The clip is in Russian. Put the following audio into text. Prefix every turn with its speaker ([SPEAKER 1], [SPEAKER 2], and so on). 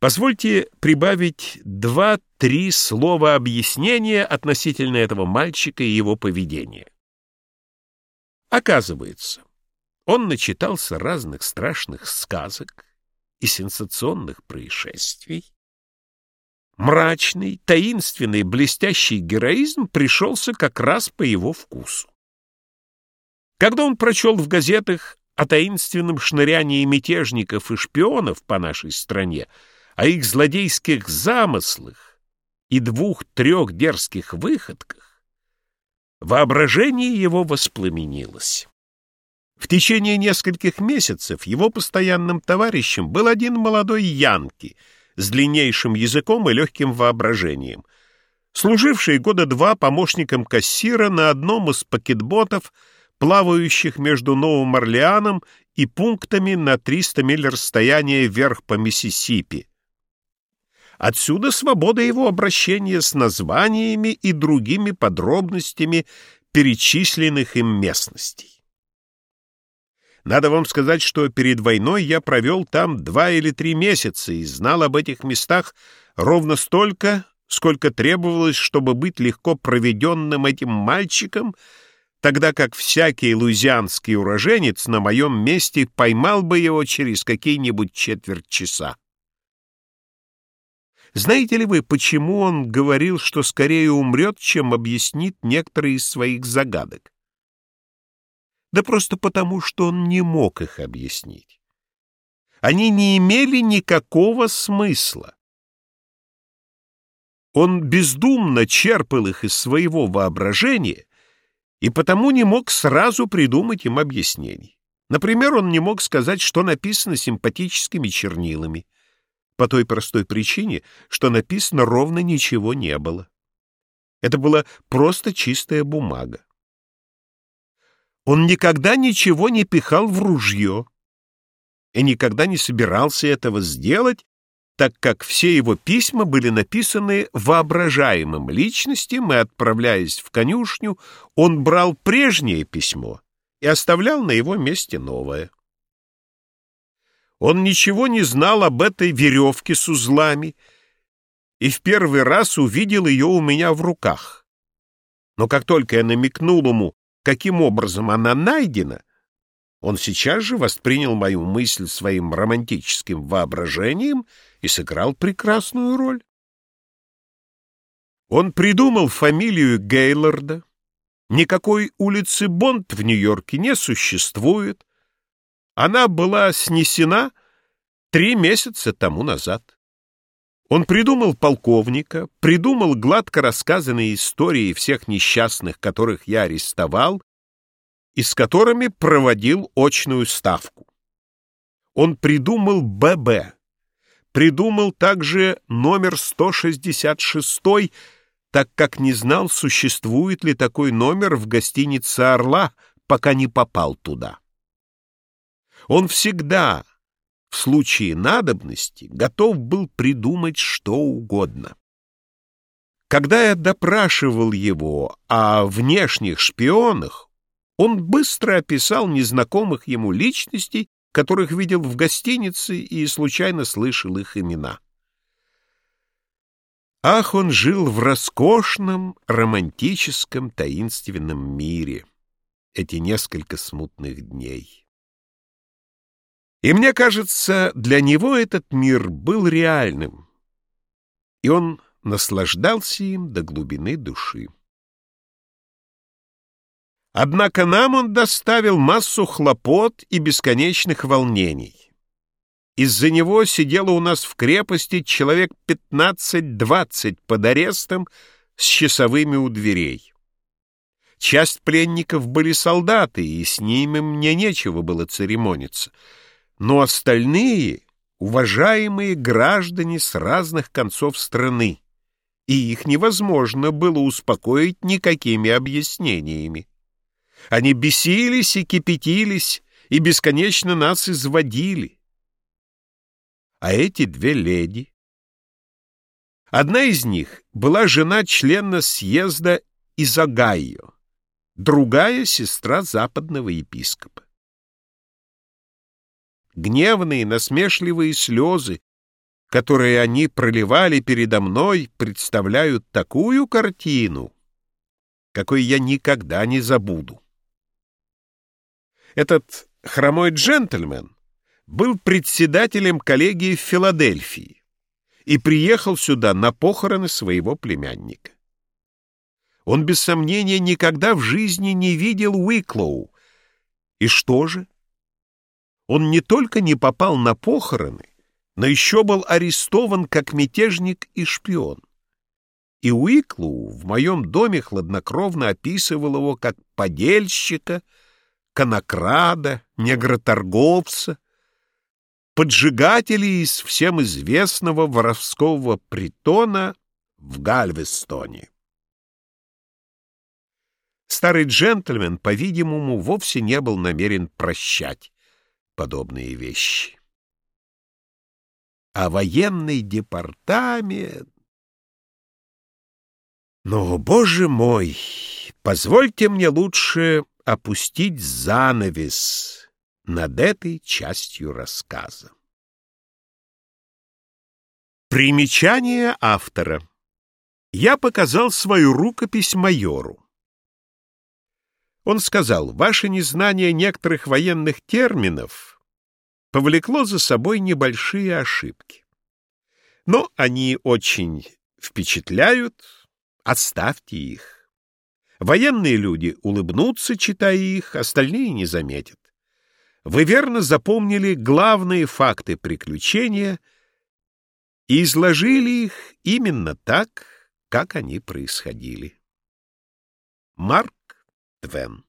[SPEAKER 1] Позвольте прибавить два-три слова объяснения относительно этого мальчика и его поведения. Оказывается, он начитался разных страшных сказок и сенсационных происшествий. Мрачный, таинственный, блестящий героизм пришелся как раз по его вкусу. Когда он прочел в газетах о таинственном шнырянии мятежников и шпионов по нашей стране, о их злодейских замыслах и двух-трех дерзких выходках, воображение его воспламенилось. В течение нескольких месяцев его постоянным товарищем был один молодой Янки с длиннейшим языком и легким воображением, служивший года два помощником кассира на одном из пакетботов, плавающих между Новым Орлеаном и пунктами на 300 миль расстояния вверх по Миссисипи. Отсюда свобода его обращения с названиями и другими подробностями перечисленных им местностей. Надо вам сказать, что перед войной я провел там два или три месяца и знал об этих местах ровно столько, сколько требовалось, чтобы быть легко проведенным этим мальчиком, тогда как всякий луизианский уроженец на моем месте поймал бы его через какие-нибудь четверть часа. Знаете ли вы, почему он говорил, что скорее умрет, чем объяснит некоторые из своих загадок? Да просто потому, что он не мог их объяснить. Они не имели никакого смысла. Он бездумно черпал их из своего воображения и потому не мог сразу придумать им объяснений. Например, он не мог сказать, что написано симпатическими чернилами, по той простой причине, что написано ровно ничего не было. Это была просто чистая бумага. Он никогда ничего не пихал в ружье и никогда не собирался этого сделать, так как все его письма были написаны воображаемым личностям, и, отправляясь в конюшню, он брал прежнее письмо и оставлял на его месте новое. Он ничего не знал об этой веревке с узлами и в первый раз увидел ее у меня в руках. Но как только я намекнул ему, каким образом она найдена, он сейчас же воспринял мою мысль своим романтическим воображением и сыграл прекрасную роль. Он придумал фамилию Гейлорда. Никакой улицы Бонд в Нью-Йорке не существует. Она была снесена три месяца тому назад. Он придумал полковника, придумал гладко рассказанные истории всех несчастных, которых я арестовал, и с которыми проводил очную ставку. Он придумал ББ, придумал также номер 166, так как не знал, существует ли такой номер в гостинице «Орла», пока не попал туда. Он всегда в случае надобности готов был придумать что угодно. Когда я допрашивал его о внешних шпионах, он быстро описал незнакомых ему личностей, которых видел в гостинице и случайно слышал их имена. Ах, он жил в роскошном, романтическом, таинственном мире эти несколько смутных дней. И мне кажется, для него этот мир был реальным, и он наслаждался им до глубины души. Однако нам он доставил массу хлопот и бесконечных волнений. Из-за него сидело у нас в крепости человек 15-20 под арестом с часовыми у дверей. Часть пленников были солдаты, и с ними мне нечего было церемониться — но остальные — уважаемые граждане с разных концов страны, и их невозможно было успокоить никакими объяснениями. Они бесились и кипятились, и бесконечно нас изводили. А эти две леди... Одна из них была жена члена съезда из Огайо, другая — сестра западного епископа. Гневные, насмешливые слезы которые они проливали передо мной, представляют такую картину, какой я никогда не забуду. Этот хромой джентльмен был председателем коллегии в Филадельфии и приехал сюда на похороны своего племянника. Он, без сомнения, никогда в жизни не видел Уиклоу. И что же? Он не только не попал на похороны, но еще был арестован как мятежник и шпион. И Уиклоу в моем доме хладнокровно описывал его как подельщика, конокрада, негроторговца, поджигателя из всем известного воровского притона в Гальвестоне. Старый джентльмен, по-видимому, вовсе не был намерен прощать подобные вещи. А военный департамент... Но, боже мой, позвольте мне лучше опустить занавес над этой частью рассказа. Примечание автора. Я показал свою рукопись майору. Он сказал, ваше незнание некоторых военных терминов повлекло за собой небольшие ошибки. Но они очень впечатляют, оставьте их. Военные люди улыбнутся, читая их, остальные не заметят. Вы верно запомнили главные факты приключения и изложили их именно так, как они происходили. Марк Твен